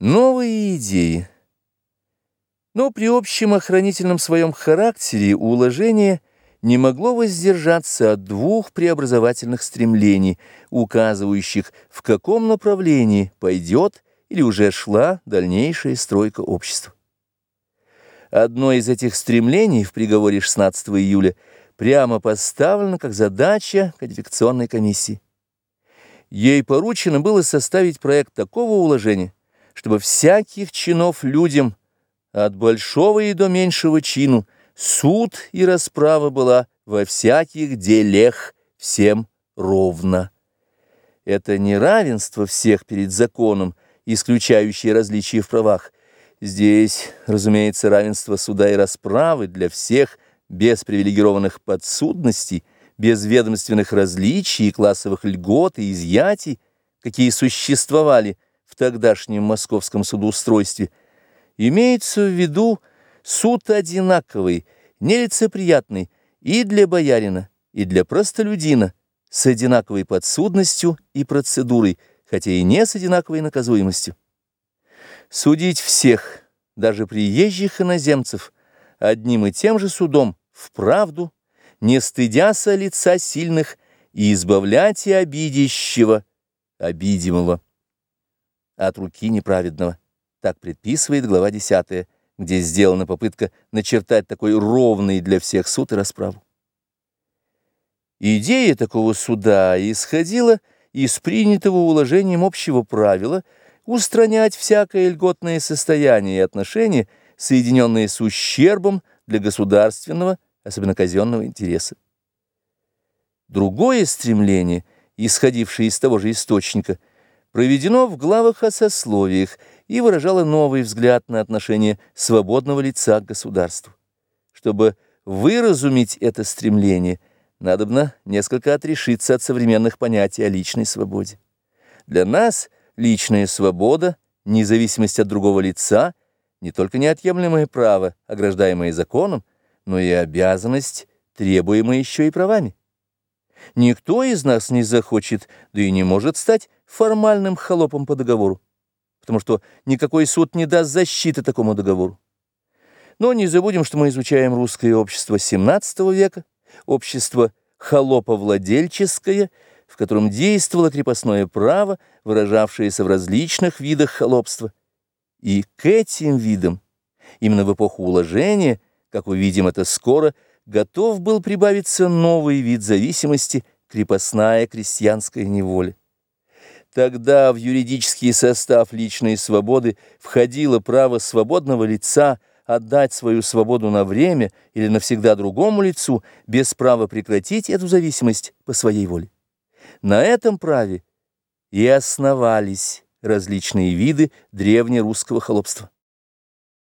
Новые идеи. Но при общем охранительном своем характере уложение не могло воздержаться от двух преобразовательных стремлений, указывающих, в каком направлении пойдет или уже шла дальнейшая стройка общества. Одно из этих стремлений в приговоре 16 июля прямо поставлено как задача кодификационной комиссии. Ей поручено было составить проект такого уложения, чтобы всяких чинов людям, от большого и до меньшего чину, суд и расправа была во всяких делех всем ровно. Это не равенство всех перед законом, исключающее различия в правах. Здесь, разумеется, равенство суда и расправы для всех без привилегированных подсудностей, без ведомственных различий классовых льгот и изъятий, какие существовали – в тогдашнем московском судоустройстве, имеется в виду суд одинаковый, нелицеприятный и для боярина, и для простолюдина, с одинаковой подсудностью и процедурой, хотя и не с одинаковой наказуемостью. Судить всех, даже приезжих иноземцев, одним и тем же судом, в правду, не стыдяся лица сильных, и избавлять и обидящего, обидимого от руки неправедного. Так предписывает глава 10, где сделана попытка начертать такой ровный для всех суд и расправу. Идея такого суда исходила из принятого уложением общего правила устранять всякое льготное состояние и отношения, соединенные с ущербом для государственного, особенно казенного интереса. Другое стремление, исходившее из того же источника – проведено в главах о сословиях и выражало новый взгляд на отношение свободного лица к государству. Чтобы выразумить это стремление, надобно несколько отрешиться от современных понятий о личной свободе. Для нас личная свобода, независимость от другого лица, не только неотъемлемое право, ограждаемое законом, но и обязанность, требуемая еще и правами. Никто из нас не захочет, да и не может стать формальным холопом по договору, потому что никакой суд не даст защиты такому договору. Но не забудем, что мы изучаем русское общество XVII века, общество холоповладельческое, в котором действовало крепостное право, выражавшееся в различных видах холопства. И к этим видам, именно в эпоху уложения, как увидим это скоро, готов был прибавиться новый вид зависимости – крепостная крестьянская неволя. Тогда в юридический состав личной свободы входило право свободного лица отдать свою свободу на время или навсегда другому лицу без права прекратить эту зависимость по своей воле. На этом праве и основались различные виды древнерусского холопства.